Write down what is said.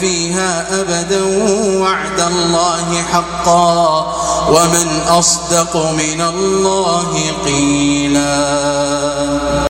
فيها أبدا وعد الله حقا ومن أصدق من الله قيلاً